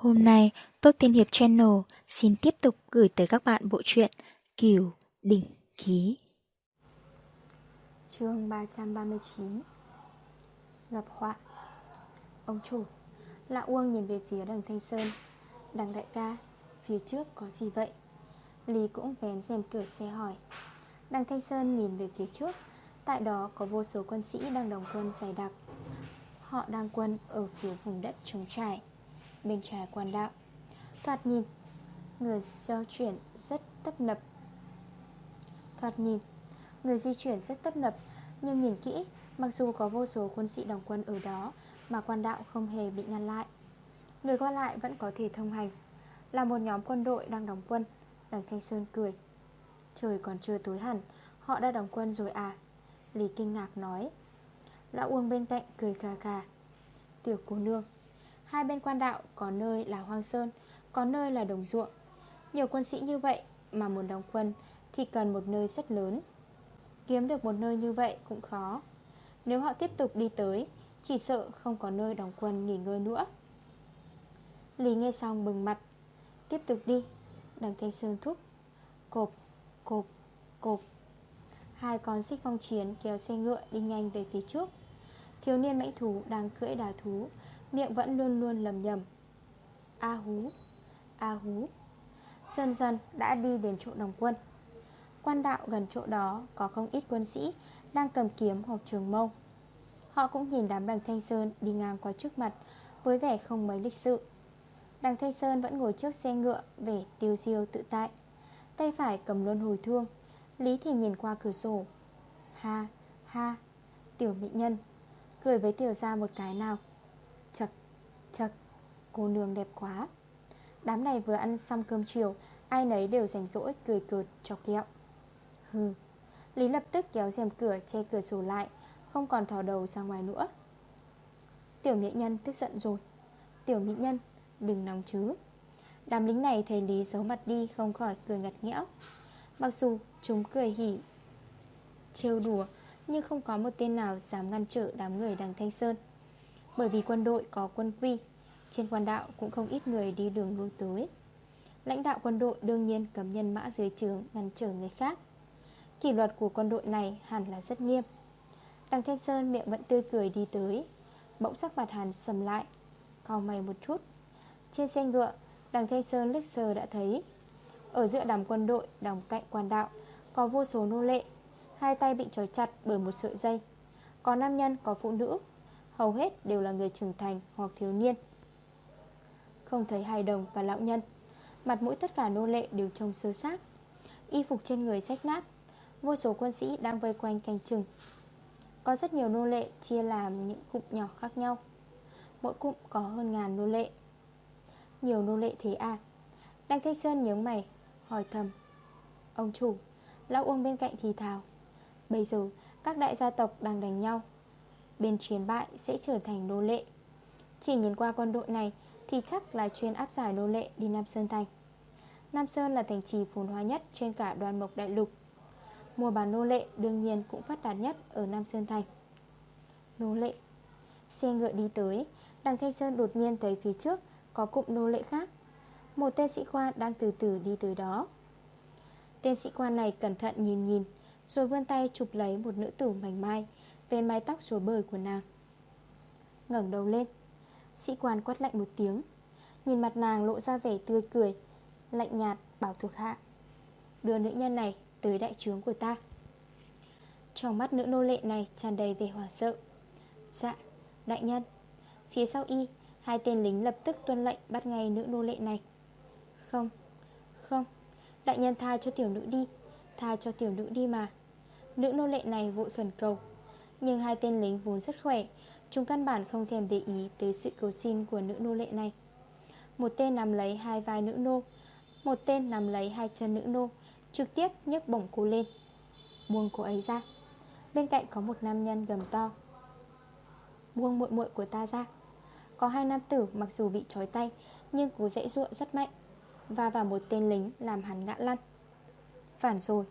Hôm nay, Tốt Tiên Hiệp Channel xin tiếp tục gửi tới các bạn bộ truyện Kiều Đỉnh Ký. chương 339 Gặp họa. Ông chủ, Lạ Uông nhìn về phía đằng Thanh Sơn. Đằng đại ca, phía trước có gì vậy? Lý cũng vén rèm cửa xe hỏi. Đằng Thanh Sơn nhìn về phía trước. Tại đó có vô số quân sĩ đang đồng quân dày đặc. Họ đang quân ở phía vùng đất trống trải. Bên trái quan đạo. Thoạt nhìn, Người giao chuyển rất tấp nập. Thoạt nhìn, Người di chuyển rất tấp nập, Nhưng nhìn kỹ, Mặc dù có vô số quân sĩ đồng quân ở đó Mà quan đạo không hề bị ngăn lại. Người qua lại vẫn có thể thông hành. Là một nhóm quân đội đang đóng quân, Đằng Thanh Sơn cười. Trời còn chưa tối hẳn, Họ đã đóng quân rồi à? Lý kinh ngạc nói. Lão Uông bên cạnh cười cà cà Tiểu cô nương Hai bên quan đạo có nơi là hoang sơn Có nơi là đồng ruộng. Nhiều quân sĩ như vậy mà muốn đóng quân Thì cần một nơi rất lớn. Kiếm được một nơi như vậy cũng khó. Nếu họ tiếp tục đi tới Chỉ sợ không có nơi đóng quân nghỉ ngơi nữa. Lý nghe xong bừng mặt. Tiếp tục đi. Đằng Thanh Sơn thúc. Cộp, cộp, cộp. Hai con xích phong chiến kéo xe ngựa đi nhanh về phía trước. Thiếu niên mãnh thú đang cưỡi đà thú Miệng vẫn luôn luôn lầm nhầm. A hú, a hú Dần dần đã đi đến chỗ đồng quân. Quan đạo gần chỗ đó có không ít quân sĩ Đang cầm kiếm hoặc trường mâu. Họ cũng nhìn đám đằng Thanh Sơn đi ngang qua trước mặt Với vẻ không mấy lịch sự. Đằng Thanh Sơn vẫn ngồi trước xe ngựa Vẻ tiêu diêu tự tại Tay phải cầm luôn hồi thương Lý thì nhìn qua cửa sổ. Ha, ha, tiểu mỹ nhân Cười với tiểu ra một cái nào. Cô nương đẹp quá. Đám này vừa ăn xong cơm chiều, Ai nấy đều rảnh rỗi cười cợt cho kẹo Hừ, Lý lập tức kéo rèm cửa, che cửa sổ lại, Không còn thò đầu ra ngoài nữa. Tiểu mỹ nhân tức giận rồi. Tiểu mỹ nhân, Đừng nóng chứ. Đám lính này thấy Lý giấu mặt đi, Không khỏi cười ngặt nghẽo. Mặc dù chúng cười hỉ, Trêu đùa, Nhưng không có một tên nào dám ngăn trở đám người đằng Thanh Sơn. Bởi vì quân đội có quân quy trên quan đạo cũng không ít người đi đường lui tới. Lãnh đạo quân đội đương nhiên cấm nhân mã dưới trường ngăn trở người khác. Kỷ luật của quân đội này hẳn là rất nghiêm. Đằng Thanh Sơn miệng vẫn tươi cười đi tới Bỗng sắc mặt hàn sầm lại Cao mày một chút. Trên xe ngựa Đằng Thanh Sơn liếc sờ đã thấy Ở giữa đám quân đội đồng cạnh quan đạo Có vô số nô lệ Hai tay bị trói chặt bởi một sợi dây. Có nam nhân, có phụ nữ Hầu hết đều là người trưởng thành hoặc thiếu niên. Không thấy hài đồng và lão nhân. Mặt mũi tất cả nô lệ đều trông sơ sát Y phục trên người rách nát. Vô số quân sĩ đang vây quanh canh chừng. Có rất nhiều nô lệ chia làm những cụm nhỏ khác nhau. Mỗi cụm có hơn ngàn nô lệ. Nhiều nô lệ thế à? Đăng Thanh Sơn nhớ mày, Hỏi thầm. Ông chủ, Lão Uông bên cạnh thì thào. Bây giờ, các đại gia tộc đang đánh nhau. Bên chiến bại sẽ trở thành nô lệ. Chỉ nhìn qua quân đội này thì chắc là chuyên áp giải nô lệ đi Nam Sơn Thành. Nam Sơn là thành trì phồn hoa nhất trên cả đoàn mộc đại lục. Mua bán nô lệ đương nhiên cũng phát đạt nhất ở Nam Sơn Thành. Nô lệ. Xe ngựa đi tới, Đằng Thanh Sơn đột nhiên thấy phía trước, Có cụm nô lệ khác. Một tên sĩ quan đang từ từ đi tới đó. Tên sĩ quan này cẩn thận nhìn nhìn, Rồi vươn tay chụp lấy một nữ tử mảnh mai, Bên mái tóc rối bời của nàng. ngẩng đầu lên. Sĩ quan quát lạnh một tiếng. Nhìn mặt nàng lộ ra vẻ tươi cười Lạnh nhạt bảo thuộc hạ Đưa nữ nhân này tới đại trướng của ta. Trong mắt nữ nô lệ này tràn đầy vẻ hoảng sợ. Dạ, đại nhân Phía sau y Hai tên lính lập tức tuân lệnh bắt ngay nữ nô lệ này. Không, không Đại nhân tha cho tiểu nữ đi Tha cho tiểu nữ đi mà. Nữ nô lệ này vội khẩn cầu Nhưng hai tên lính vốn rất khỏe Chúng căn bản không thèm để ý tới sự cầu xin của nữ nô lệ này. Một tên nằm lấy hai vai nữ nô, Một tên nằm lấy hai chân nữ nô, Trực tiếp nhấc bổng cô lên, Buông cô ấy ra. Bên cạnh có một nam nhân gầm to, Buông muội muội của ta ra. Có hai nam tử mặc dù bị trói tay, Nhưng cố dãy ruộng rất mạnh, Và vào một tên lính làm hắn ngã lăn. Phản rồi,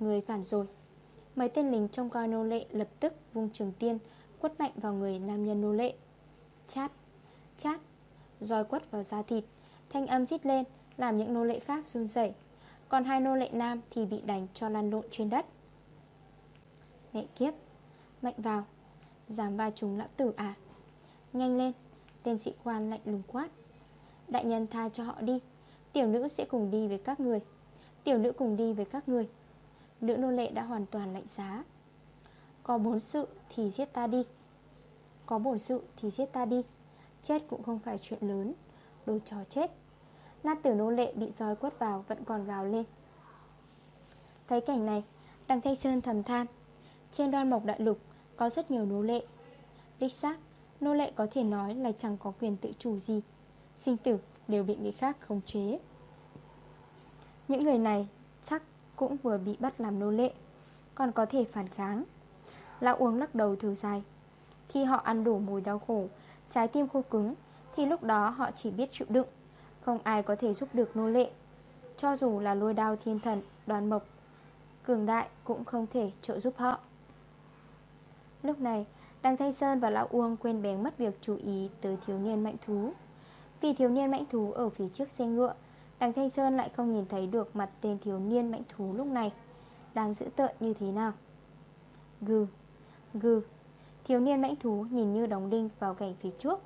Người phản rồi. Mấy tên lính trong coi nô lệ lập tức vung trường tiên Quất mạnh vào người nam nhân nô lệ. Chát, chát roi quất vào da thịt Thanh âm rít lên Làm những nô lệ khác run rẩy. Còn hai nô lệ nam thì bị đánh cho lăn lộn trên đất. Mẹ kiếp Mạnh vào Dám va chúng lão tử à. Nhanh lên Tên sĩ quan lạnh lùng quát. Đại nhân tha cho họ đi Tiểu nữ sẽ cùng đi với các người Tiểu nữ cùng đi với các người. Nữ nô lệ đã hoàn toàn lạnh giá. Có bốn sự thì giết ta đi. Có bổn sự thì giết ta đi. Chết cũng không phải chuyện lớn. Đồ chó chết. Nát tử nô lệ bị roi quất vào Vẫn còn gào lên. Thấy cảnh này, Đằng Thanh Sơn thầm than. Trên đoan mộc đại lục, có rất nhiều nô lệ. Đích xác, Nô lệ có thể nói là chẳng có quyền tự chủ gì. Sinh tử đều bị người khác khống chế. Những người này chắc cũng vừa bị bắt làm nô lệ, Còn có thể phản kháng. Lão uống lắc đầu thử dài. Khi họ ăn đủ mùi đau khổ, Trái tim khô cứng, Thì lúc đó họ chỉ biết chịu đựng. Không ai có thể giúp được nô lệ. Cho dù là lôi đao thiên thần, Đoàn mộc, Cường đại cũng không thể trợ giúp họ. Lúc này, Đăng Thanh Sơn và Lão Uông quên bén mất việc chú ý tới thiếu niên mạnh thú. Vì thiếu niên mạnh thú ở phía trước xe ngựa Đằng Thanh Sơn lại không nhìn thấy được mặt tên thiếu niên mạnh thú lúc này Đang giữ tợn như thế nào. Gừ. Gừ Thiếu niên mãnh thú nhìn như đóng đinh vào cảnh phía trước.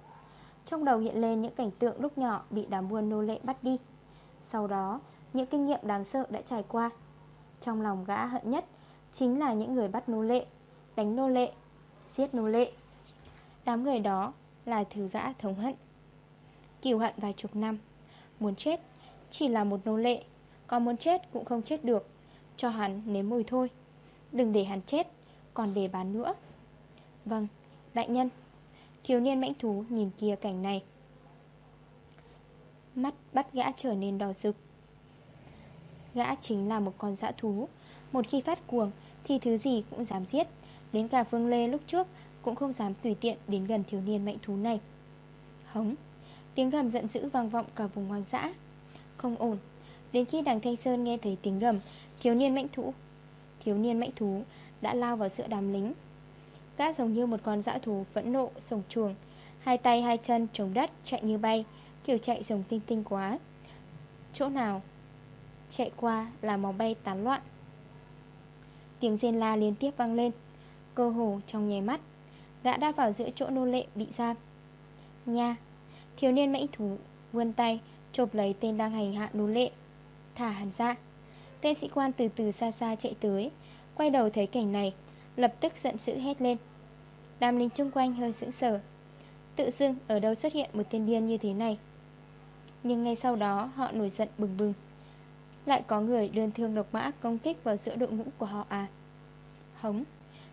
Trong đầu hiện lên những cảnh tượng lúc nhỏ bị đám buôn nô lệ bắt đi. Sau đó, những kinh nghiệm đáng sợ đã trải qua. Trong lòng gã hận nhất Chính là những người bắt nô lệ, Đánh nô lệ, Giết nô lệ. Đám người đó là thứ gã thống hận. Kiều hận vài chục năm, Muốn chết Chỉ là một nô lệ Còn muốn chết cũng không chết được, Cho hắn nếm mùi thôi. Đừng để hắn chết. Còn để bán nữa. Vâng, đại nhân. Thiếu niên mãnh thú nhìn kia cảnh này. Mắt bắt gã trở nên đỏ rực. Gã chính là một con dã thú. Một khi phát cuồng Thì thứ gì cũng dám giết. Đến cả vương Lê lúc trước Cũng không dám tùy tiện đến gần thiếu niên mạnh thú này. Hống Tiếng gầm giận dữ vang vọng cả vùng hoang dã. Không ổn Đến khi đằng Thanh Sơn nghe thấy tiếng gầm Thiếu niên mạnh thú Thiếu niên mạnh thú đã lao vào giữa đám lính. Gã giống như một con dã thú phẫn nộ, sổng chuồng. Hai tay, hai chân chống đất, chạy như bay, Kiểu chạy giống tinh tinh quá. Chỗ nào Chạy qua là máu bay tán loạn. Tiếng rên la liên tiếp vang lên, Cơ hồ trong nháy mắt, Gã đã vào giữa chỗ nô lệ bị giam. Nha, Thiếu niên mãnh thú vươn tay, Chộp lấy tên đang hành hạ nô lệ, Thả hắn ra. Tên sĩ quan từ từ xa xa chạy tới. Quay đầu thấy cảnh này, Lập tức giận dữ hét lên. Đám lính chung quanh hơi sững sờ. Tự dưng ở đâu xuất hiện một tên điên như thế này? Nhưng ngay sau đó, họ nổi giận bừng bừng. Lại có người đơn thương độc mã công kích vào giữa đội ngũ của họ à? Hống,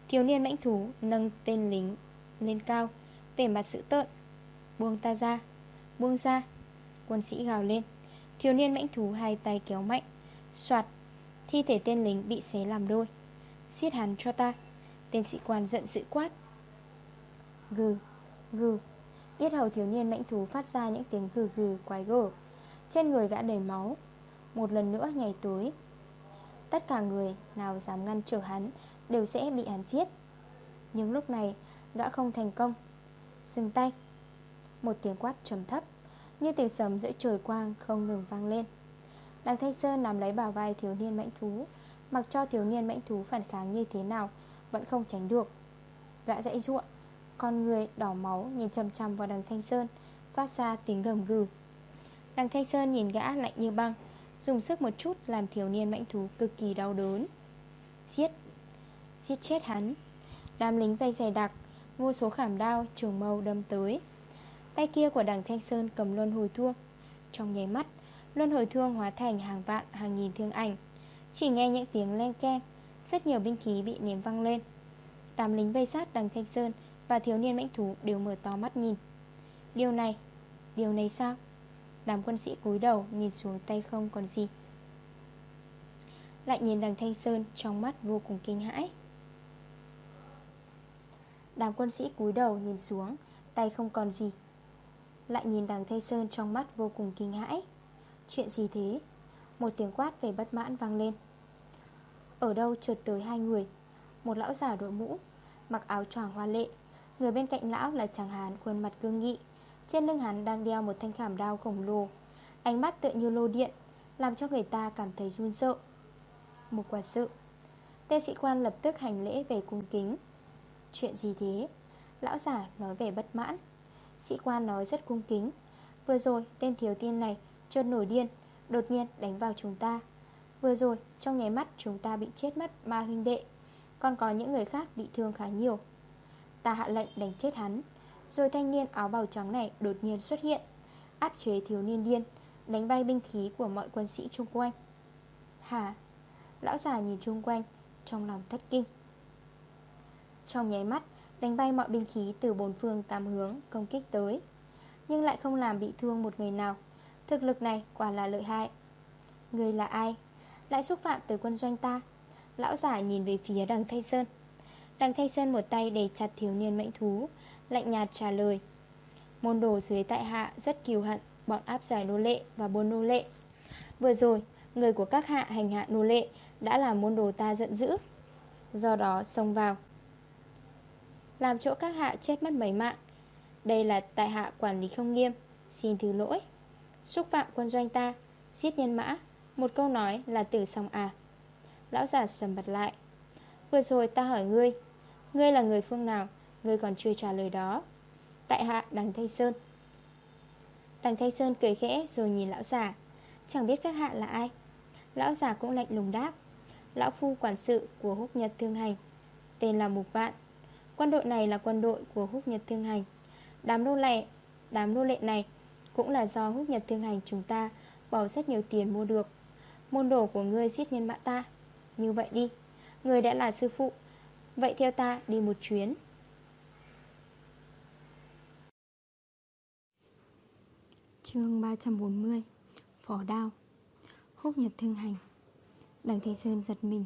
Thiếu niên mãnh thú nâng tên lính lên cao, Vẻ mặt dữ tợn. Buông ta ra, Buông ra. Quân sĩ gào lên. Thiếu niên mãnh thú hai tay kéo mạnh Xoạt Thi thể tên lính bị xé làm đôi. Xiết hắn cho ta. Tên sĩ quan giận dữ quát. Gừ Gừ. Yết hầu thiếu niên mãnh thú phát ra những tiếng gừ gừ quái gở. Trên người gã đầy máu. Một lần nữa ngày tối Tất cả người nào dám ngăn trở hắn Đều sẽ bị hắn giết. Nhưng lúc này, gã không thành công. Dừng tay. Một tiếng quát trầm thấp, Như tiếng sấm giữa trời quang không ngừng vang lên. Đằng Thanh Sơn nằm lấy bảo vai thiếu niên mãnh thú. Mặc cho thiếu niên mãnh thú phản kháng như thế nào, Vẫn không tránh được. Gã dãy ruộng Con người đỏ máu nhìn chầm chầm vào đằng Thanh Sơn, Phát ra tiếng gầm gừ. Đằng Thanh Sơn nhìn gã lạnh như băng, Dùng sức một chút làm thiếu niên mãnh thú cực kỳ đau đớn. Giết Giết chết hắn. Đám lính vây dày đặc, Vô số khảm đao, trường mâu đâm tới. Tay kia của đằng Thanh Sơn cầm luân hồi thương. Trong nháy mắt, Luân hồi thương hóa thành hàng vạn, hàng nghìn thương ảnh. Chỉ nghe những tiếng len keng Rất nhiều binh khí bị ném văng lên. Đám lính vây sát đằng Thanh Sơn Và thiếu niên mãnh thú đều mở to mắt nhìn. Điều này Điều này sao? Đám quân sĩ cúi đầu nhìn xuống tay không còn gì. Lại nhìn đằng Thanh Sơn Trong mắt vô cùng kinh hãi. Đám quân sĩ cúi đầu nhìn xuống, Tay không còn gì. Lại nhìn đằng Thanh Sơn trong mắt vô cùng kinh hãi. Chuyện gì thế? Một tiếng quát về bất mãn vang lên. Ở đâu trượt tới hai người? Một lão già đội mũ, Mặc áo choàng hoa lệ. Người bên cạnh lão là chàng hán, khuôn mặt cương nghị. Trên lưng hắn đang đeo một thanh khảm đao khổng lồ. Ánh mắt tựa như lô điện, Làm cho người ta cảm thấy run sợ. Một quả sự. Tên sĩ quan lập tức hành lễ về cung kính. Chuyện gì thế? Lão giả nói về bất mãn. Sĩ quan nói rất cung kính. Vừa rồi, tên thiếu tiên này trơn nổi điên, Đột nhiên đánh vào chúng ta. Vừa rồi, trong nháy mắt, chúng ta bị chết mất ba huynh đệ. Còn có những người khác bị thương khá nhiều. Ta hạ lệnh đánh chết hắn. Rồi thanh niên áo bào trắng này đột nhiên xuất hiện. Áp chế thiếu niên điên, Đánh bay binh khí của mọi quân sĩ chung quanh. Hả Lão già nhìn chung quanh, Trong lòng thất kinh. Trong nháy mắt, Đánh bay mọi binh khí từ bốn phương tám hướng Công kích tới. Nhưng lại không làm bị thương một người nào. Thực lực này quả là lợi hại. Người là ai? Lại xúc phạm tới quân doanh ta. Lão giả nhìn về phía đằng Thanh Sơn. Đằng Thanh Sơn một tay để chặt thiếu niên mệnh thú, Lạnh nhạt trả lời. Môn đồ dưới tại hạ rất kiêu hận, Bọn áp giải nô lệ và buôn nô lệ. Vừa rồi, Người của các hạ hành hạ nô lệ Đã làm môn đồ ta giận dữ. Do đó xông vào. Làm chỗ các hạ chết mất mấy mạng. Đây là tại hạ quản lý không nghiêm, Xin thứ lỗi. Xúc phạm quân doanh ta, Giết nhân mã. Một câu nói là tử xong à Lão giả sầm bật lại. Vừa rồi ta hỏi ngươi Ngươi là người phương nào? Ngươi còn chưa trả lời đó. Tại hạ đằng Thanh Sơn. Đằng Thanh Sơn cười khẽ rồi nhìn lão giả Chẳng biết các hạ là ai. Lão giả cũng lạnh lùng đáp. Lão phu quản sự của húc nhật thương hành. Tên là Mục Vạn. Quân đội này là quân đội của húc nhật thương hành. Đám nô lệ, Đám nô lệ này Cũng là do húc nhật thương hành chúng ta Bỏ rất nhiều tiền mua được. Môn đồ của ngươi giết nhân mạng ta. Như vậy đi Người đã là sư phụ. Vậy theo ta đi một chuyến. Chương 340 Phỏ đao. Húc Nhật Thương Hành. Đằng Thế Sơn giật mình.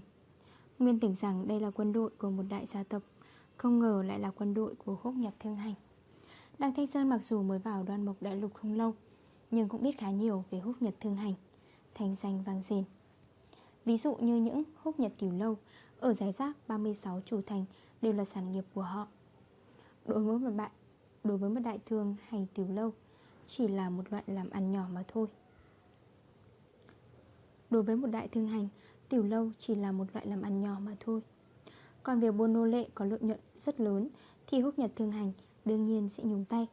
Nguyên tưởng rằng đây là quân đội của một đại gia tộc, Không ngờ lại là quân đội của Húc Nhật Thương Hành. Đằng Thanh Sơn mặc dù mới vào đoan mộc đại lục không lâu, Nhưng cũng biết khá nhiều về Húc Nhật Thương Hành. Thành danh vang dền Ví dụ như những Húc Nhật Tiểu Lâu Ở giải rác 36 chủ thành Đều là sản nghiệp của họ. Đối với một bạn, Đối với một đại thương hành tiểu lâu, chỉ là một loại làm ăn nhỏ mà thôi. Đối với một đại thương hành, Tiểu lâu chỉ là một loại làm ăn nhỏ mà thôi. Còn việc buôn nô lệ có lợi nhuận rất lớn Thì húc nhật thương hành đương nhiên sẽ nhúng tay.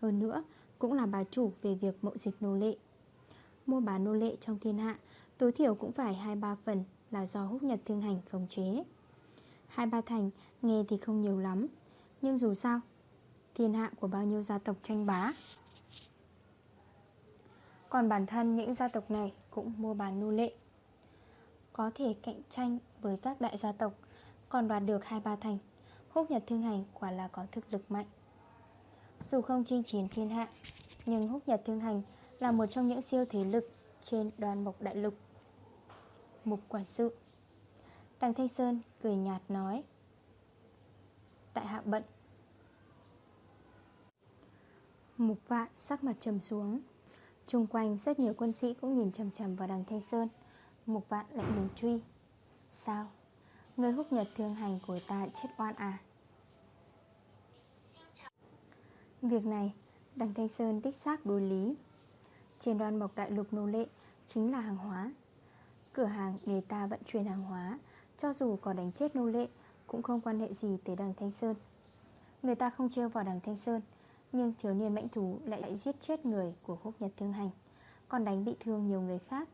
Hơn nữa, cũng là bà chủ về việc mậu dịch nô lệ. Mua bán nô lệ trong thiên hạ, Tối thiểu cũng phải 2-3 phần là do húc nhật thương hành khống chế. Hai ba thành, nghe thì không nhiều lắm, Nhưng dù sao, Thiên hạ của bao nhiêu gia tộc tranh bá. Còn bản thân những gia tộc này cũng mua bán nô lệ. Có thể cạnh tranh với các đại gia tộc, Còn đoạt được hai ba thành, Húc Nhật Thương Hành quả là có thực lực mạnh. Dù không chinh chiến thiên hạ, Nhưng Húc Nhật Thương Hành là một trong những siêu thế lực trên đoàn mộc đại lục. Mục quản sự Đằng Thanh Sơn cười nhạt nói, Tại hạ bận. Mục vạn sắc mặt trầm xuống. Trung quanh rất nhiều quân sĩ cũng nhìn chầm chầm vào đằng Thanh Sơn. Mục vạn lại lùng truy, Sao? Người húc nhật thương hành của ta chết oan à? Việc này, Đằng Thanh Sơn đích xác đối lý. Trên đoan mộc đại lục nô lệ Chính là hàng hóa. Cửa hàng để ta vận chuyển hàng hóa, Cho dù có đánh chết nô lệ, Cũng không quan hệ gì tới đằng Thanh Sơn. Người ta không trêu vào đằng Thanh Sơn, nhưng thiếu niên mãnh thú lại lại giết chết người của khúc nhật thương hành, Còn đánh bị thương nhiều người khác.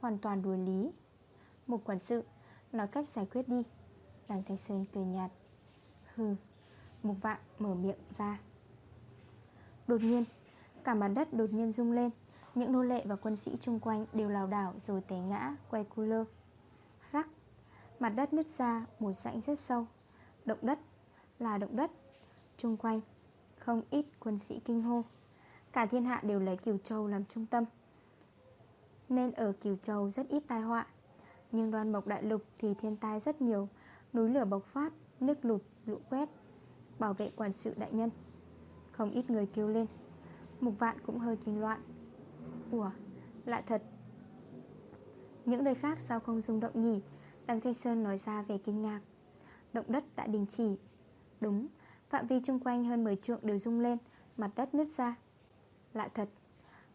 Hoàn toàn đuối lý. Một quản sự, Nói cách giải quyết đi. Đằng Thanh Sơn cười nhạt. Hừ, Mục vạn mở miệng ra. Đột nhiên, Cả mặt đất đột nhiên rung lên. Những nô lệ và quân sĩ chung quanh đều lào đảo Rồi té ngã quay cu lơ. Rắc Mặt đất nứt ra một rãnh rất sâu. Động đất Là động đất Trung quanh không ít quân sĩ kinh hô. Cả thiên hạ đều lấy Kiều Châu làm trung tâm. Nên ở Kiều Châu rất ít tai họa Nhưng đoan mộc đại lục thì thiên tai rất nhiều. Núi lửa bộc phát, nước lụt, lũ quét Bảo vệ quản sự đại nhân. Không ít người kêu lên. Mục vạn cũng hơi kinh loạn. Ủa, lạ thật. Những nơi khác sao không rung động nhỉ? Đằng Thanh Sơn nói ra về kinh ngạc. Động đất đã đình chỉ. Đúng, Phạm vi chung quanh hơn 10 trượng đều rung lên Mặt đất nứt ra. Lạ thật.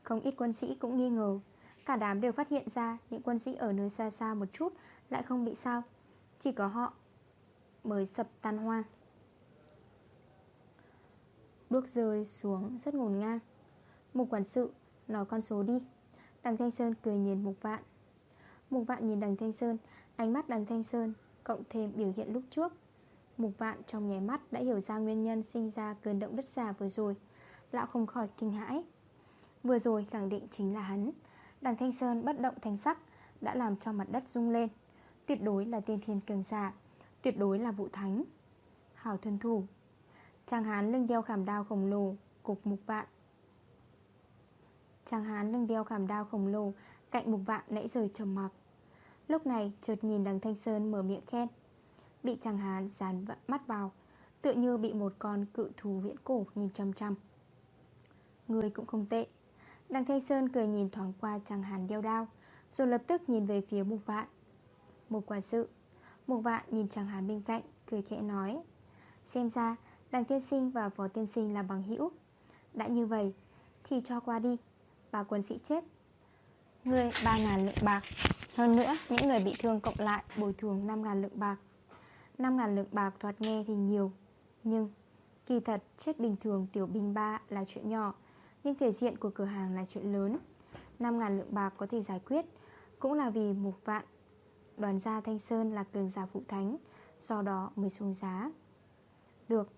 Không ít quân sĩ cũng nghi ngờ. Cả đám đều phát hiện ra những quân sĩ ở nơi xa xa một chút Lại không bị sao. Chỉ có họ mới sập tan hoang. Đuốc rơi xuống rất ngổn ngang. Một quản sự Nói con số đi. Đằng Thanh Sơn cười nhìn Mục Vạn. Mục Vạn nhìn đằng Thanh Sơn, Ánh mắt đằng Thanh Sơn, Cộng thêm biểu hiện lúc trước. Mục Vạn trong nháy mắt đã hiểu ra nguyên nhân sinh ra cơn động đất giả vừa rồi. Lão không khỏi kinh hãi. Vừa rồi khẳng định chính là hắn. Đằng Thanh Sơn bất động thanh sắc, Đã làm cho mặt đất rung lên. Tuyệt đối là tiên thiên cường giả, Tuyệt đối là vụ thánh. Hảo thân thủ. Chàng hán lưng đeo khảm đao khổng lồ, Cục mục vạn. Chàng hán lưng đeo khảm đao khổng lồ, Cạnh mục vạn nãy giờ trầm mặc. Lúc này, chợt nhìn đằng Thanh Sơn mở miệng khen Bị chàng hán dán mắt vào, Tựa như bị một con cự thú viễn cổ nhìn chăm chăm. Người cũng không tệ. Đằng Thanh Sơn cười nhìn thoáng qua chàng hán đeo đao, Rồi lập tức nhìn về phía mục vạn. Mục quả sự Mục vạn nhìn chàng hán bên cạnh, Cười khẽ nói, Xem ra, đằng tiên sinh và phó tiên sinh là bằng hữu. Đã như vậy, Thì cho qua đi ba quân sĩ chết. Người 3.000 lượng bạc. Hơn nữa, những người bị thương cộng lại Bồi thường 5.000 lượng bạc. 5.000 lượng bạc thoạt nghe thì nhiều, Nhưng Kỳ thật chết bình thường tiểu binh ba là chuyện nhỏ, Nhưng thể diện của cửa hàng là chuyện lớn. 5.000 lượng bạc có thể giải quyết, Cũng là vì một vạn. Đoàn gia Thanh Sơn là cường giả phụ thánh Do đó mới xuống giá. Được,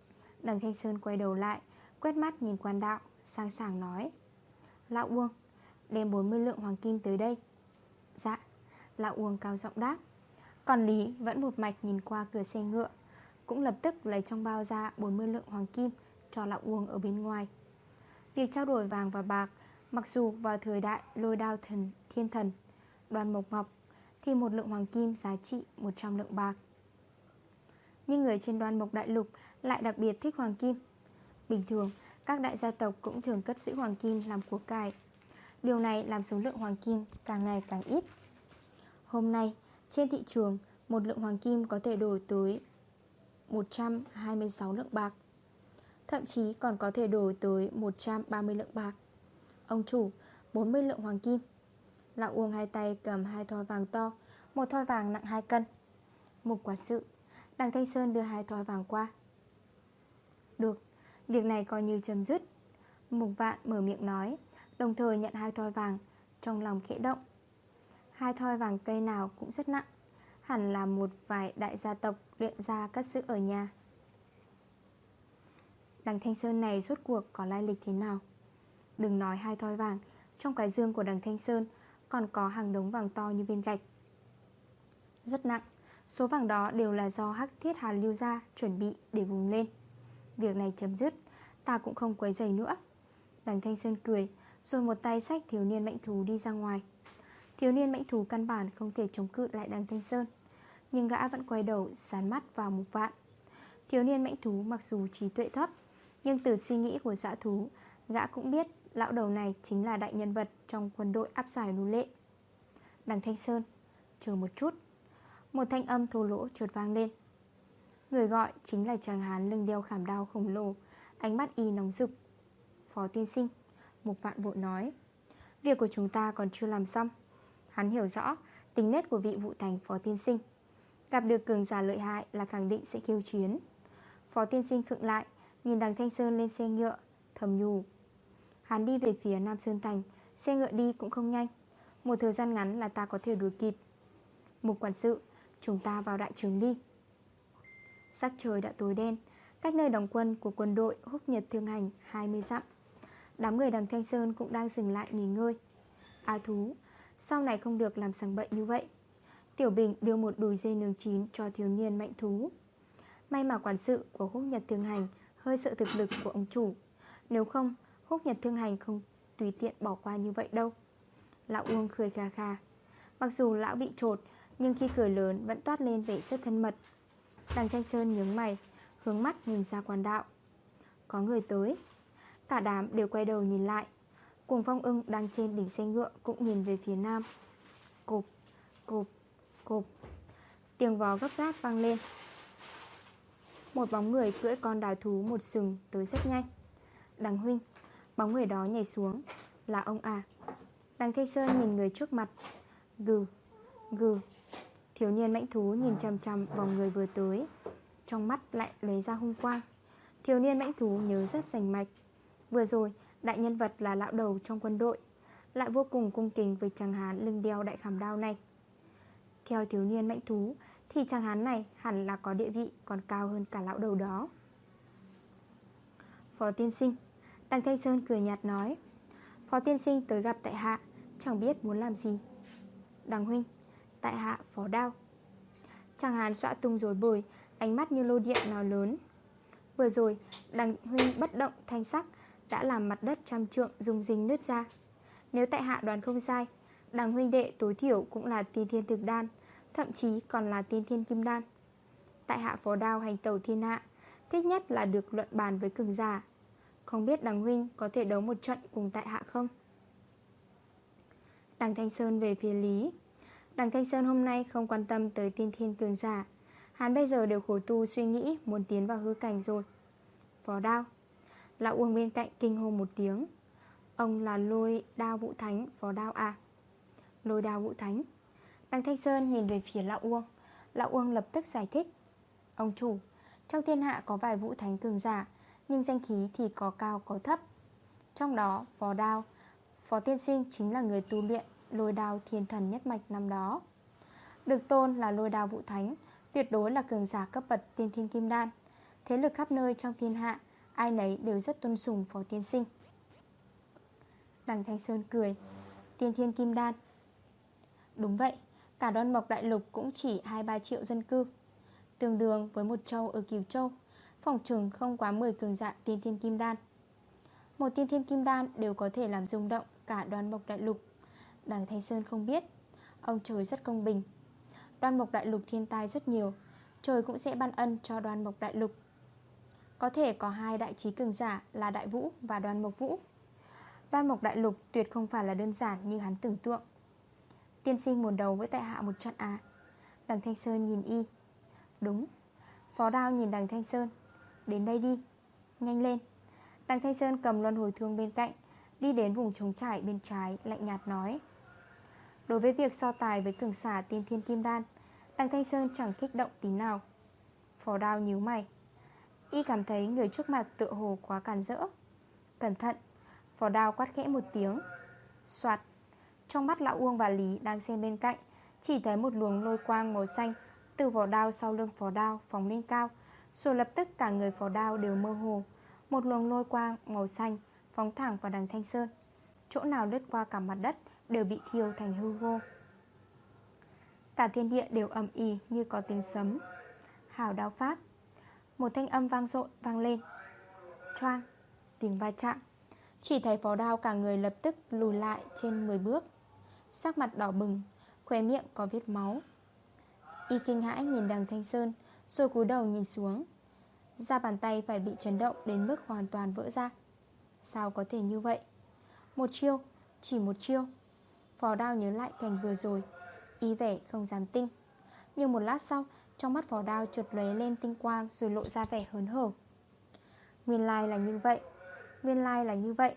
Đằng Thanh Sơn quay đầu lại, Quét mắt nhìn quan đạo, Sang sảng nói. Lão Uông, Đem 40 lượng hoàng kim tới đây. Dạ Lão Uông cao giọng đáp. Còn Lý vẫn một mạch nhìn qua cửa xe ngựa, Cũng lập tức lấy trong bao ra 40 lượng hoàng kim Cho Lão Uông ở bên ngoài. Việc trao đổi vàng và bạc, Mặc dù vào thời đại lôi đao thần, thiên thần, Đoàn Mộc Ngọc Thì một lượng hoàng kim giá trị 100 lượng bạc. Nhưng người trên đoàn Mộc Đại Lục Lại đặc biệt thích hoàng kim. Bình thường các đại gia tộc cũng thường cất giữ hoàng kim làm của cải. Điều này làm số lượng hoàng kim càng ngày càng ít. Hôm nay, trên thị trường, Một lượng hoàng kim có thể đổi tới 126 lượng bạc. Thậm chí còn có thể đổi tới 130 lượng bạc. Ông chủ 40 lượng hoàng kim. Lão Uông hai tay cầm hai thoi vàng to, Một thoi vàng nặng 2 cân. Mục quản sự, Đằng Thanh Sơn đưa hai thoi vàng qua. Được. Việc này coi như chấm dứt. Mục vạn mở miệng nói, Đồng thời nhận hai thoi vàng, Trong lòng khẽ động. Hai thoi vàng cây nào cũng rất nặng, Hẳn là một vài đại gia tộc luyện ra cất giữ ở nhà. Đằng Thanh Sơn này rốt cuộc có lai lịch thế nào? Đừng nói hai thoi vàng, Trong cái dương của đằng Thanh Sơn Còn có hàng đống vàng to như viên gạch. Rất nặng, Số vàng đó đều là do Hắc Thiết Hà lưu ra Chuẩn bị để vùng lên. Việc này chấm dứt. Ta cũng không quấy giày nữa. Đằng Thanh Sơn cười, Rồi một tay sách thiếu niên mạnh thú đi ra ngoài. Thiếu niên mạnh thú căn bản không thể chống cự lại đằng Thanh Sơn, Nhưng gã vẫn quay đầu, dán mắt vào mục vạn. Thiếu niên mạnh thú mặc dù trí tuệ thấp, Nhưng từ suy nghĩ của dã thú, Gã cũng biết lão đầu này chính là đại nhân vật Trong quân đội áp giải nô lệ. Đằng Thanh Sơn, Chờ một chút. Một thanh âm thô lỗ trượt vang lên. Người gọi chính là chàng hán lưng đeo khảm đao khổng lồ, Ánh mắt y nóng rực. Phó tiên sinh, Một vạn vội nói, Việc của chúng ta còn chưa làm xong. Hắn hiểu rõ tính nét của vị vụ thành phó tiên sinh. Gặp được cường giả lợi hại là khẳng định sẽ khiêu chiến. Phó tiên sinh khựng lại, Nhìn đằng Thanh Sơn lên xe ngựa, Thầm nhủ. Hắn đi về phía Nam Sơn Thành, Xe ngựa đi cũng không nhanh. Một thời gian ngắn là ta có thể đuổi kịp. Mục quản sự, Chúng ta vào đại trường đi. Sắc trời đã tối đen, Cách nơi đóng quân của quân đội húc nhật thương hành 20 dặm. Đám người đằng Thanh Sơn cũng đang dừng lại nghỉ ngơi. A thú, Sau này không được làm sằng bậy như vậy. Tiểu Bình đưa một đùi dây nướng chín cho thiếu niên mạnh thú. May mà quản sự của húc nhật thương hành Hơi sợ thực lực của ông chủ. Nếu không, húc nhật thương hành không tùy tiện bỏ qua như vậy đâu. Lão Uông cười khà khà. Mặc dù lão bị trột, Nhưng khi cười lớn vẫn toát lên vẻ rất thân mật. Đằng Thanh Sơn nhướng mày Hướng mắt nhìn ra quan đạo. Có người tới. Cả đám đều quay đầu nhìn lại. Cùng phong ưng đang trên đỉnh xe ngựa Cũng nhìn về phía nam. Cục, cục, cục Tiếng vó gấp gáp vang lên. Một bóng người cưỡi con đào thú một sừng tới rất nhanh. Đằng huynh Bóng người đó nhảy xuống. Là ông à. Đằng Thanh Sơn nhìn người trước mặt. Gừ Gừ. Thiếu niên mãnh thú nhìn chằm chằm vào người vừa tới. Trong mắt lại lấy ra hung quang. Thiếu niên mãnh thú nhớ rất rành mạch. Vừa rồi đại nhân vật là lão đầu trong quân đội Lại vô cùng cung kính với chàng hán lưng đeo đại khảm đao này. Theo thiếu niên mãnh thú Thì chàng hán này hẳn là có địa vị còn cao hơn cả lão đầu đó. Phó tiên sinh Đằng Thanh Sơn cười nhạt nói Phó tiên sinh tới gặp tại hạ Chẳng biết muốn làm gì. Đằng huynh Tại hạ phó đao. Chàng hàn xõa tung rồi bồi, Ánh mắt như lô điện nào lớn. Vừa rồi đằng huynh bất động thanh sắc Đã làm mặt đất trăm trượng rung rinh nứt ra. Nếu tại hạ đoán không sai Đằng huynh đệ tối thiểu cũng là tiên thiên thực đan Thậm chí còn là tiên thiên kim đan. Tại hạ phó đao hành tàu thiên hạ Thích nhất là được luận bàn với cường giả. Không biết đằng huynh có thể đấu một trận cùng tại hạ không? Đằng Thanh Sơn về phía Lý. Đằng Thanh Sơn hôm nay không quan tâm tới tiên thiên cường giả. Hắn bây giờ đều khổ tu suy nghĩ, Muốn tiến vào hư cảnh rồi. Phó đao. Lão Uông bên cạnh kinh hô một tiếng. Ông là lôi đao vũ thánh Phó đao à? Lôi đao vũ thánh. Đằng Thanh Sơn nhìn về phía Lão Uông. Lão Uông lập tức giải thích. Ông chủ, Trong thiên hạ có vài vũ thánh cường giả, Nhưng danh khí thì có cao có thấp. Trong đó Phó đao Phó tiên sinh chính là người tu luyện. Lôi đao thiên thần nhất mạch năm đó. Được tôn là lôi đao vũ thánh, Tuyệt đối là cường giả cấp bậc tiên thiên kim đan. Thế lực khắp nơi trong thiên hạ, Ai nấy đều rất tôn sùng phó tiên sinh. Đằng Thanh Sơn cười, Tiên thiên kim đan. Đúng vậy, Cả đoan mộc đại lục cũng chỉ 2-3 triệu dân cư, Tương đương với một châu ở Kiều Châu, Phòng trừng không quá 10 cường giả tiên thiên kim đan. Một tiên thiên kim đan đều có thể làm rung động cả đoan mộc đại lục. Đằng Thanh Sơn không biết. Ông trời rất công bình. Đoan mộc đại lục thiên tai rất nhiều, Trời cũng sẽ ban ân cho đoan mộc đại lục. Có thể có hai đại trí cường giả là Đại Vũ và đoan mộc vũ. Đoan mộc đại lục tuyệt không phải là đơn giản như hắn tưởng tượng. Tiên sinh muốn đầu với tại hạ một trận à? Đằng Thanh Sơn nhìn y. Đúng. Phó đao nhìn đằng Thanh Sơn. Đến đây đi. Nhanh lên. Đằng Thanh Sơn cầm luân hồi thương bên cạnh, Đi đến vùng trống trải bên trái, lạnh nhạt nói. Đối với việc so tài với cường xả tiên thiên kim đan, Đằng Thanh Sơn chẳng kích động tí nào. Phó đao nhíu mày. Y cảm thấy người trước mặt tựa hồ quá càn rỡ. Cẩn thận, Phó đao quát khẽ một tiếng. Xoạt Trong mắt lão Uông và Lý đang xem bên cạnh, Chỉ thấy một luồng lôi quang màu xanh Từ vỏ đao sau lưng phó đao phóng lên cao, Rồi lập tức cả người phó đao đều mơ hồ. Một luồng lôi quang màu xanh Phóng thẳng vào đằng Thanh Sơn. Chỗ nào lướt qua cả mặt đất Đều bị thiêu thành hư vô. Cả thiên địa đều ầm ỉ như có tiếng sấm. Hào đao pháp Một thanh âm vang rộn vang lên. Choang! Tiếng va chạm. Chỉ thấy phó đao cả người lập tức lùi lại trên 10 bước. Sắc mặt đỏ bừng Khóe miệng có vết máu. Y kinh hãi nhìn đằng Thanh Sơn Rồi cúi đầu nhìn xuống. Da bàn tay phải bị chấn động đến mức hoàn toàn vỡ ra. Sao có thể như vậy? Một chiêu, chỉ một chiêu. Phó đao nhớ lại cảnh vừa rồi. Ý vẻ không dám tinh Nhưng một lát sau, Trong mắt phó đao trượt lóe lên tinh quang Rồi lộ ra vẻ hớn hở. Nguyên lai là như vậy. Nguyên lai là như vậy.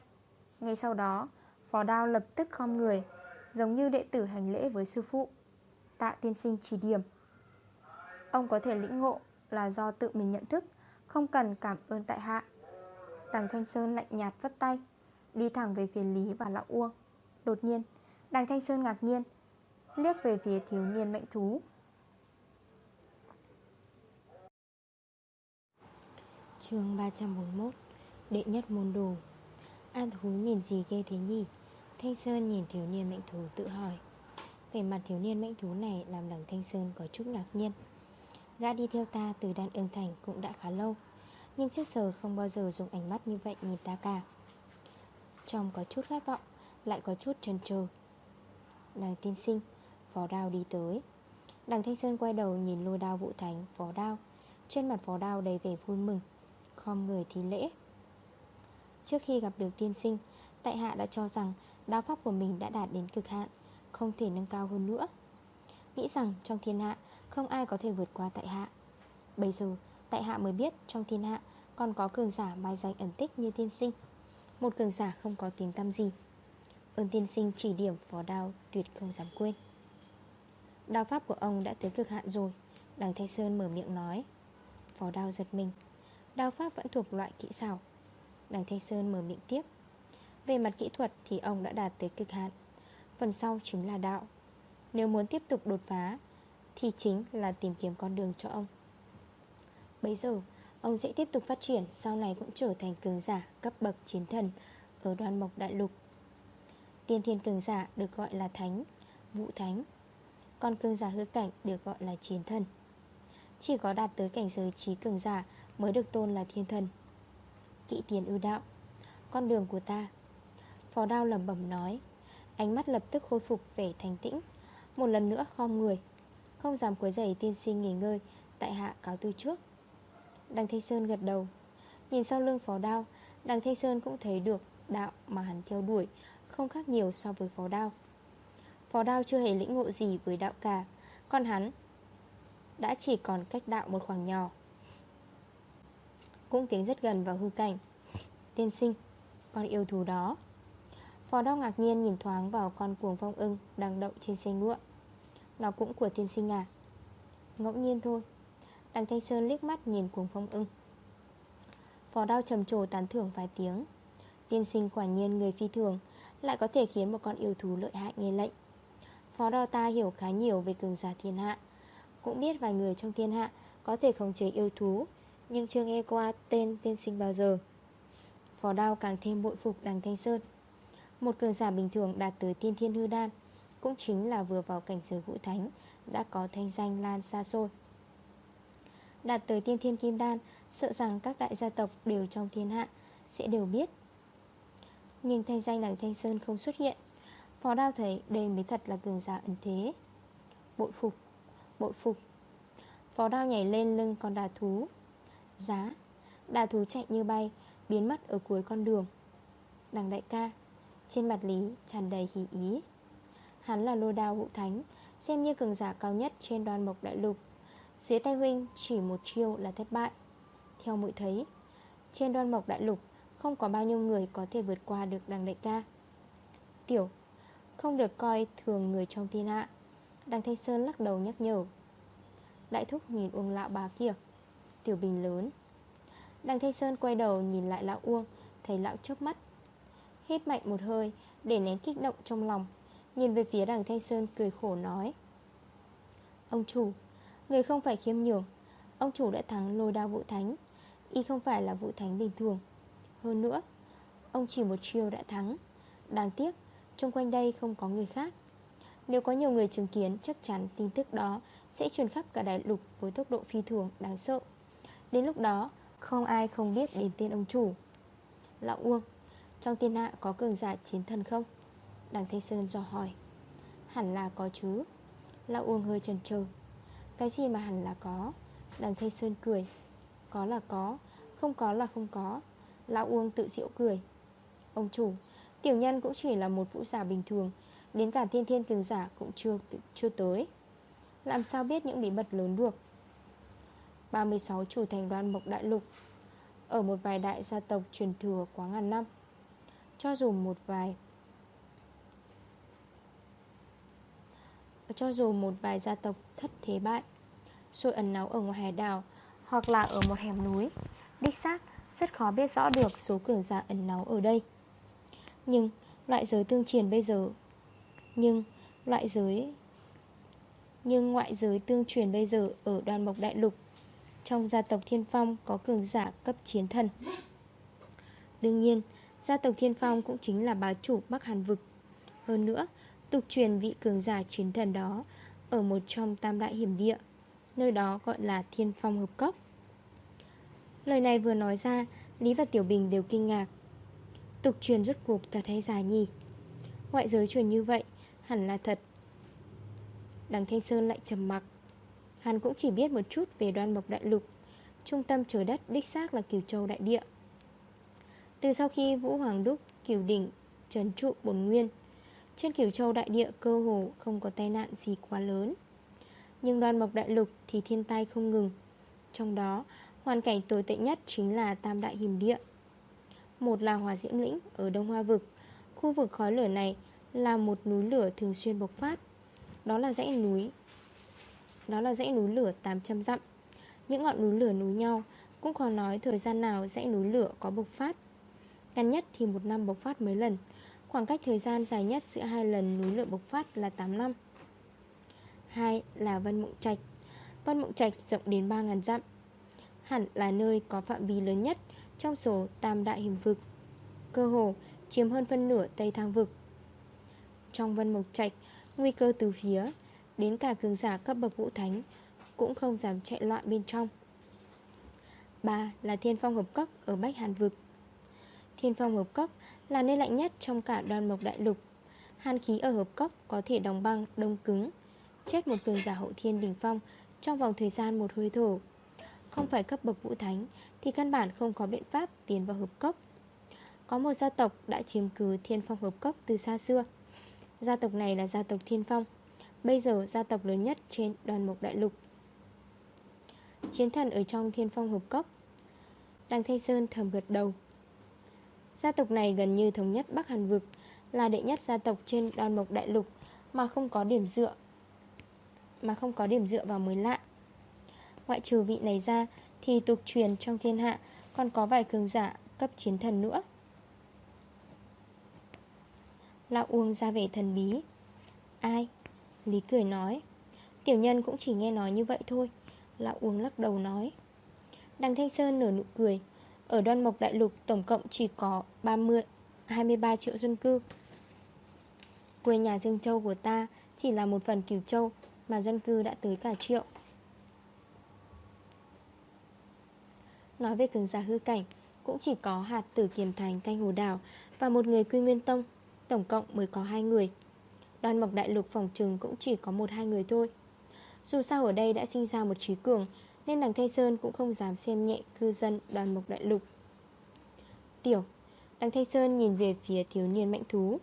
Ngay sau đó Phó đao lập tức khom người, Giống như đệ tử hành lễ với sư phụ. Tạ tiên sinh chỉ điểm. Ông có thể lĩnh ngộ Là do tự mình nhận thức, Không cần cảm ơn tại hạ. Đằng Thanh Sơn lạnh nhạt vất tay, Đi thẳng về phía Lý và Lão Uông. Đột nhiên Đằng Thanh Sơn ngạc nhiên, Liếc về phía thiếu niên mệnh thú. Chương 341 Đệ nhất môn đồ. An thú nhìn gì ghê thế nhỉ? Thanh Sơn nhìn thiếu niên mệnh thú tự hỏi. Về mặt thiếu niên mệnh thú này Làm đằng Thanh Sơn có chút ngạc nhiên. Gã đi theo ta từ đan ương thành cũng đã khá lâu, Nhưng trước giờ không bao giờ dùng ánh mắt như vậy nhìn ta cả. Trong có chút khát vọng, Lại có chút chần chờ Đằng tiên sinh, Phó đao đi tới. Đằng Thanh Sơn quay đầu nhìn lôi đao vụ thánh, Phó đao. Trên mặt phó đao đầy vẻ vui mừng, Khom người thì lễ. Trước khi gặp được tiên sinh, Tại hạ đã cho rằng đao pháp của mình đã đạt đến cực hạn, Không thể nâng cao hơn nữa. Nghĩ rằng trong thiên hạ, Không ai có thể vượt qua tại hạ. Bây giờ, tại hạ mới biết trong thiên hạ Còn có cường giả mai danh ẩn tích như tiên sinh. Một cường giả không có tiếng tăm gì Ơn tiên sinh chỉ điểm phó đao, tuyệt không dám quên. Đao pháp của ông đã tới cực hạn rồi, Đằng Thanh Sơn mở miệng nói. Phó đao giật mình, Đao pháp vẫn thuộc loại kỹ xảo. Đằng Thanh Sơn mở miệng tiếp. Về mặt kỹ thuật thì ông đã đạt tới cực hạn, Phần sau chính là đạo. Nếu muốn tiếp tục đột phá, Thì chính là tìm kiếm con đường cho ông. Bây giờ, Ông sẽ tiếp tục phát triển, Sau này cũng trở thành cường giả cấp bậc chiến thần Ở đoan mộc đại lục. Tiên thiên cường giả được gọi là thánh, Vũ thánh. Còn cường giả hư cảnh được gọi là chiến thần. Chỉ có đạt tới cảnh giới trí cường giả Mới được tôn là thiên thần. Kỵ tiền ưu đạo, Con đường của ta. Phó đao lầm bẩm nói, Ánh mắt lập tức khôi phục vẻ thành tĩnh, Một lần nữa khom người, Không dám cuối giày tiên sinh nghỉ ngơi Tại hạ cáo từ trước. Đằng Thanh Sơn gật đầu, Nhìn sau lưng phó đao, Đằng Thanh Sơn cũng thấy được đạo mà hắn theo đuổi không khác nhiều so với phó đao. Phó đao chưa hề lĩnh ngộ gì với đạo cả. Còn hắn Đã chỉ còn cách đạo một khoảng nhỏ. Cũng tiến rất gần vào hư cảnh. Tiên sinh, Con yêu thú đó. Phó đao ngạc nhiên nhìn thoáng vào con cuồng phong ưng Đang đậu trên xe ngựa. Nó cũng của tiên sinh à? Ngẫu nhiên thôi. Đằng Thanh Sơn liếc mắt nhìn cuồng phong ưng. Phó đao trầm trồ tán thưởng vài tiếng. Tiên sinh quả nhiên người phi thường. Lại có thể khiến một con yêu thú lợi hại nghe lệnh. Phó đo ta hiểu khá nhiều về cường giả thiên hạ. Cũng biết vài người trong thiên hạ Có thể khống chế yêu thú, Nhưng chưa nghe qua tên tiên sinh bao giờ. Phó đao càng thêm bội phục đằng Thanh Sơn. Một cường giả bình thường đạt tới tiên thiên hư đan Cũng chính là vừa vào cảnh giới vũ thánh, Đã có thanh danh lan xa xôi. Đạt tới tiên thiên kim đan, Sợ rằng các đại gia tộc đều trong thiên hạ Sẽ đều biết nhưng thanh danh đằng Thanh Sơn không xuất hiện. Phó đao thấy đây mới thật là cường giả ẩn thế. Bội phục Bội phục. Phó đao nhảy lên lưng con đà thú. Giá, Đà thú chạy như bay, Biến mất ở cuối con đường. Đằng đại ca, Trên mặt lý tràn đầy hỉ ý. Hắn là lô đao vũ thánh, Xem như cường giả cao nhất trên đoàn mộc đại lục. Dưới tay huynh chỉ một chiêu là thất bại. Theo mũi thấy, Trên đoan mộc đại lục không có bao nhiêu người có thể vượt qua được đằng đại ca. Tiểu, Không được coi thường người trong thiên hạ. Đằng Thanh Sơn lắc đầu nhắc nhở. Đại thúc nhìn Uông lão bà kia. Tiểu bình lớn. Đằng Thanh Sơn quay đầu nhìn lại lão Uông, Thấy lão chớp mắt. Hít mạnh một hơi, để nén kích động trong lòng, Nhìn về phía đằng Thanh Sơn cười khổ nói. Ông chủ, Người không phải khiêm nhường. Ông chủ đã thắng lôi đao vũ thánh. Y không phải là vũ thánh bình thường. Hơn nữa Ông chỉ một chiêu đã thắng. Đáng tiếc Trong quanh đây không có người khác. Nếu có nhiều người chứng kiến Chắc chắn tin tức đó Sẽ truyền khắp cả đại lục Với tốc độ phi thường đáng sợ. Đến lúc đó Không ai không biết đến tên ông chủ. Lão Uông Trong tiên hạ có cường giả chiến thần không? Đằng Thanh Sơn dò hỏi. Hẳn là có chứ. Lão Uông hơi chần chờ cái gì mà hẳn là có? Đằng Thanh Sơn cười. Có là có, không có là không có. Lão Uông tự diệu cười. Ông chủ, tiểu nhân cũng chỉ là một vũ giả bình thường Đến cả thiên thiên cường giả cũng chưa chưa tới. Làm sao biết những bí mật lớn được? 36 chủ thành đoan mộc đại lục Ở một vài đại gia tộc truyền thừa quá ngàn năm. Cho dù một vài Cho dù một vài gia tộc thất thế bại Rồi ẩn náu ở ngoài hải đảo Hoặc là ở một hẻm núi Đích xác rất khó biết rõ được số cường giả ẩn náu ở đây. Nhưng loại giới tương truyền bây giờ, Nhưng loại giới, Nhưng ngoại giới tương truyền bây giờ Ở đoàn mộc đại lục, Trong gia tộc Thiên Phong có cường giả cấp chiến thần. Đương nhiên, Gia tộc Thiên Phong cũng chính là bá chủ Bắc Hàn Vực. Hơn nữa, Tục truyền vị cường giả chiến thần đó Ở một trong tam đại hiểm địa, Nơi đó gọi là thiên phong hợp cốc. Lời này vừa nói ra, Lý và Tiểu Bình đều kinh ngạc. Tục truyền rốt cuộc thật hay giả nhỉ? Ngoại giới truyền như vậy, Hẳn là thật. Đằng Thanh Sơn lại trầm mặc. Hắn cũng chỉ biết một chút về đoan mộc đại lục. Trung tâm trời đất đích xác là Kiều Châu đại địa. Từ sau khi Vũ Hoàng Đúc, Kiều Đỉnh Trấn trụ, bồn nguyên, trên Kiều Châu đại địa cơ hồ không có tai nạn gì quá lớn. Nhưng đoan mộc đại lục thì thiên tai không ngừng. Trong đó hoàn cảnh tồi tệ nhất chính là tam đại hiểm địa. Một là hòa diễm lĩnh ở Đông Hoa Vực. Khu vực khói lửa này là một núi lửa thường xuyên bộc phát. Đó là dãy núi, Đó là dãy núi lửa 800 dặm. Những ngọn núi lửa núi nhau Cũng khó nói thời gian nào dãy núi lửa có bộc phát. Ngắn nhất thì một năm bộc phát mấy lần. Khoảng cách thời gian dài nhất giữa hai lần núi lửa bộc phát là 8 năm. Hai là Vân Mộng Trạch. Vân Mộng Trạch rộng đến 3.000 dặm. Hẳn là nơi có phạm vi lớn nhất trong số tam đại hiểm vực Cơ hồ chiếm hơn phân nửa Tây Thang Vực. Trong Vân mộc Trạch, nguy cơ từ phía Đến cả cường giả cấp bậc vũ thánh Cũng không dám chạy loạn bên trong. 3 là Thiên Phong Hợp Cốc ở Bách Hàn Vực. Thiên Phong Hợp Cốc là nơi lạnh nhất trong cả đoàn mộc đại lục. Hàn khí ở hợp cốc có thể đóng băng, đông cứng Chết một cường giả hậu thiên đỉnh phong Trong vòng thời gian một hơi thổ không phải cấp bậc vũ thánh, Thì căn bản không có biện pháp tiến vào hợp cốc. Có một gia tộc đã chiếm cứ thiên phong hợp cốc từ xa xưa. Gia tộc này là gia tộc thiên phong. Bây giờ gia tộc lớn nhất trên đoàn mộc đại lục. Chiến thần ở trong thiên phong hợp cốc. Đằng Thanh Sơn thầm gật đầu. Gia tộc này gần như thống nhất Bắc Hàn Vực, Là đệ nhất gia tộc trên đoàn mộc đại lục, Mà không có điểm dựa, Mà không có điểm dựa vào mới lạ. Ngoại trừ vị này ra Thì tục truyền trong thiên hạ Còn có vài cường giả cấp chiến thần nữa. Lão Uông ra vẻ thần bí. Ai? Lý cười nói. Tiểu nhân cũng chỉ nghe nói như vậy thôi. Lão Uông lắc đầu nói. Đằng Thanh Sơn nở nụ cười. Ở đoan mộc đại lục tổng cộng chỉ có 30, 23 triệu dân cư. Quê nhà Dương Châu của ta chỉ là một phần cửu châu Mà dân cư đã tới cả triệu. Nói về cường giả hư cảnh, Cũng chỉ có hạt tử kiềm thành canh hồ đảo Và một người quy nguyên tông, Tổng cộng mới có hai người. Đoan mộc đại lục phòng trừng cũng chỉ có một hai người thôi. Dù sao ở đây đã sinh ra một trí cường, nên đằng Thanh Sơn cũng không dám xem nhẹ cư dân đoàn mộc đại lục. Tiểu Đằng Thanh Sơn nhìn về phía thiếu niên mạnh thú.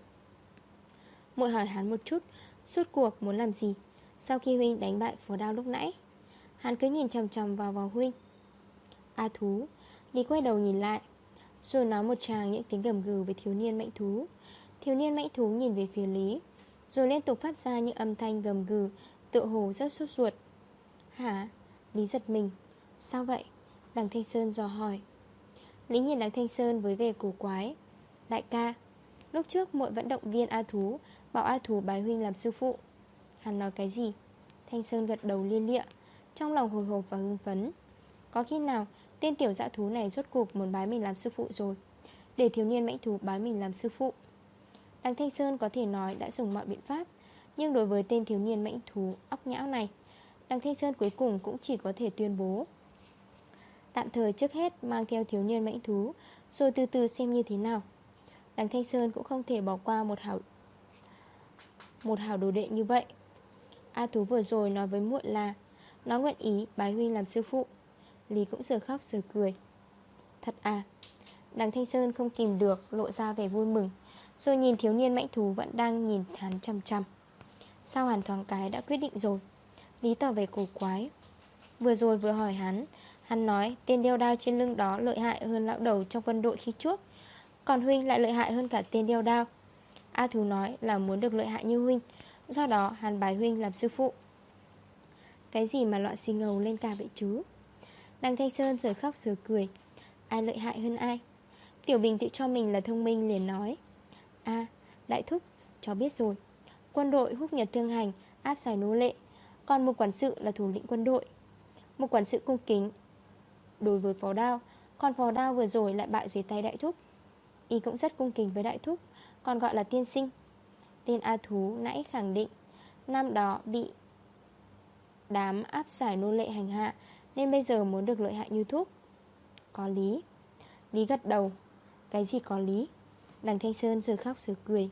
Mội hỏi hắn một chút, Suốt cuộc muốn làm gì Sau khi Huynh đánh bại phó đao lúc nãy? Hắn cứ nhìn chầm chầm vào vào Huynh A thú. Lý quay đầu nhìn lại, Rồi nói một tràng những tiếng gầm gừ với thiếu niên mạnh thú. Thiếu niên mạnh thú nhìn về phía Lý, Rồi liên tục phát ra những âm thanh gầm gừ Tự hồ rất sốt ruột. Hả? Lý giật mình. Sao vậy? Đằng Thanh Sơn dò hỏi. Lý nhìn đằng Thanh Sơn với vẻ cổ quái. Đại ca, Lúc trước mỗi vận động viên A Thú, Bảo A Thú bái huynh làm sư phụ. Hắn nói cái gì? Thanh Sơn gật đầu liên lịa, Trong lòng hồi hộp và hưng phấn. Có khi nào tên tiểu dã thú này rốt cuộc muốn bái mình làm sư phụ rồi. Để thiếu niên mãnh thú bái mình làm sư phụ. Đằng Thanh Sơn có thể nói đã dùng mọi biện pháp, Nhưng đối với tên thiếu niên mãnh thú óc nhão này, Đằng Thanh Sơn cuối cùng cũng chỉ có thể tuyên bố. Tạm thời trước hết mang theo thiếu niên mãnh thú, Rồi từ từ xem như thế nào. Đằng Thanh Sơn cũng không thể bỏ qua một hảo Một hảo đồ đệ như vậy. A Thú vừa rồi nói với muộn là, Nó nguyện ý bái huynh làm sư phụ. Lý cũng giờ khóc giờ cười. Thật à Đằng Thanh Sơn không kìm được, lộ ra vẻ vui mừng. Rồi nhìn thiếu niên mãnh thú vẫn đang nhìn hắn chăm chăm. Sao hẳn thoáng cái đã quyết định rồi? Lý tỏ về cổ quái. Vừa rồi vừa hỏi hắn Hắn nói tên đeo đao trên lưng đó lợi hại hơn lão đầu trong quân đội khi trước. Còn Huynh lại lợi hại hơn cả tên đeo đao. A Thú nói là muốn được lợi hại như Huynh, Do đó hắn bài Huynh làm sư phụ. Cái gì mà loạn xì ngầu lên cả vậy chứ? Đăng Thanh Sơn giờ khóc giờ cười. Ai lợi hại hơn ai? Tiểu Bình tự cho mình là thông minh liền nói. A Đại Thúc, cháu biết rồi. Quân đội húc nhật thương hành Áp giải nô lệ. Còn một quản sự là thủ lĩnh quân đội. Một quản sự cung kính. Đối với phó đao Còn phó đao vừa rồi lại bại dưới tay đại thúc. Y cũng rất cung kính với đại thúc Còn gọi là tiên sinh. Tên A Thú nãy khẳng định Năm đó bị Đám áp giải nô lệ hành hạ nên bây giờ muốn được lợi hại như thuốc. Có lý. Lý gật đầu. Cái gì có lý? Đằng Thanh Sơn giờ khóc giờ cười.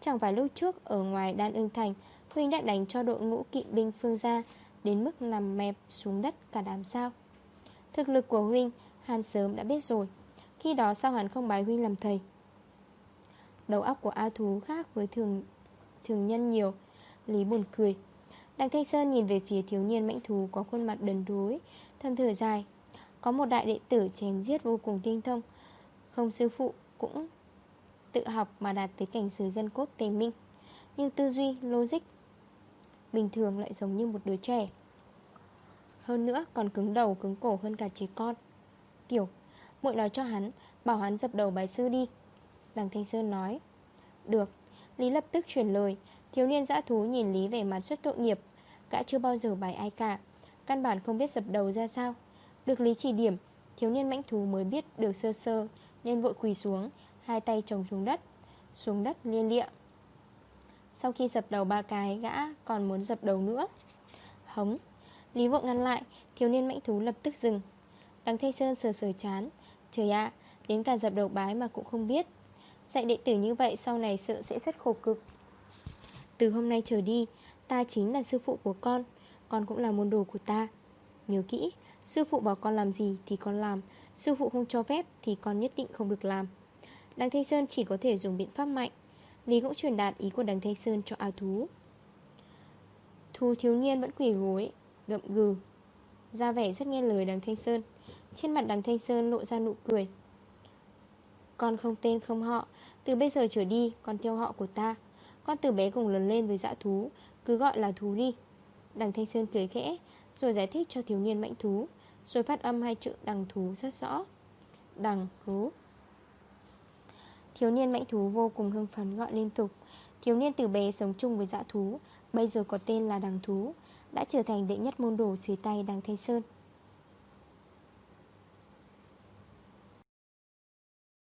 Chẳng phải lúc trước ở ngoài đan ưng thành, Huynh đã đánh cho đội ngũ kỵ binh phương gia Đến mức nằm mẹp xuống đất cả đám sao? Thực lực của Huynh, Hàn sớm đã biết rồi. Khi đó sao hắn không bái Huynh làm thầy? Đầu óc của A Thú khác với thường thường nhân nhiều. Lý buồn cười. Đặng Thanh Sơn nhìn về phía thiếu niên mãnh thú Có khuôn mặt đần đối Thâm thở dài. Có một đại đệ tử chém giết vô cùng tinh thông. Không sư phụ cũng tự học mà đạt tới cảnh giới gân cốt tề minh. Nhưng tư duy, logic Bình thường lại giống như một đứa trẻ. Hơn nữa còn cứng đầu cứng cổ hơn cả trẻ con. Tiểu muội nói cho hắn Bảo hắn dập đầu bài sư đi. Đằng Thanh Sơn nói Được Lý lập tức chuyển lời Thiếu niên dã thú nhìn Lý về mặt rất tội nghiệp. Gã chưa bao giờ bài ai cả. Căn bản không biết dập đầu ra sao. Được Lý chỉ điểm, Thiếu niên mãnh thú mới biết được sơ sơ, Nên vội quỳ xuống, Hai tay trồng xuống đất Xuống đất liên lịa. Sau khi dập đầu ba cái, gã còn muốn dập đầu nữa. Hống. Lý vội ngăn lại, Thiếu niên mãnh thú lập tức dừng. Đằng Thanh Sơn sờ sờ chán. Trời ạ, Đến cả dập đầu bái mà cũng không biết. Dạy đệ tử như vậy sau này sợ sẽ rất khổ cực. Từ hôm nay trở đi, Ta chính là sư phụ của con Con cũng là môn đồ của ta. Nhớ kỹ, Sư phụ bảo con làm gì thì con làm, Sư phụ không cho phép thì con nhất định không được làm. Đằng Thanh Sơn chỉ có thể dùng biện pháp mạnh Lý cũng truyền đạt ý của đằng Thanh Sơn cho ao thú. Thu thiếu niên vẫn quỷ gối, Gậm gừ. Ra vẻ rất nghe lời đằng Thanh Sơn. Trên mặt đằng Thanh Sơn lộ ra nụ cười. Con không tên không họ, Từ bây giờ trở đi, con theo họ của ta. Con từ bé cùng lớn lên với dã thú. Cứ gọi là thú đi. Đằng Thanh Sơn cười khẽ, Rồi giải thích cho thiếu niên mạnh thú, Rồi phát âm hai chữ đằng thú rất rõ. Đằng thú. Thiếu niên mãnh thú vô cùng hưng phấn gọi liên tục. Thiếu niên từ bé sống chung với dã thú, Bây giờ có tên là đằng thú, Đã trở thành đệ nhất môn đồ dưới tay đằng Thanh Sơn.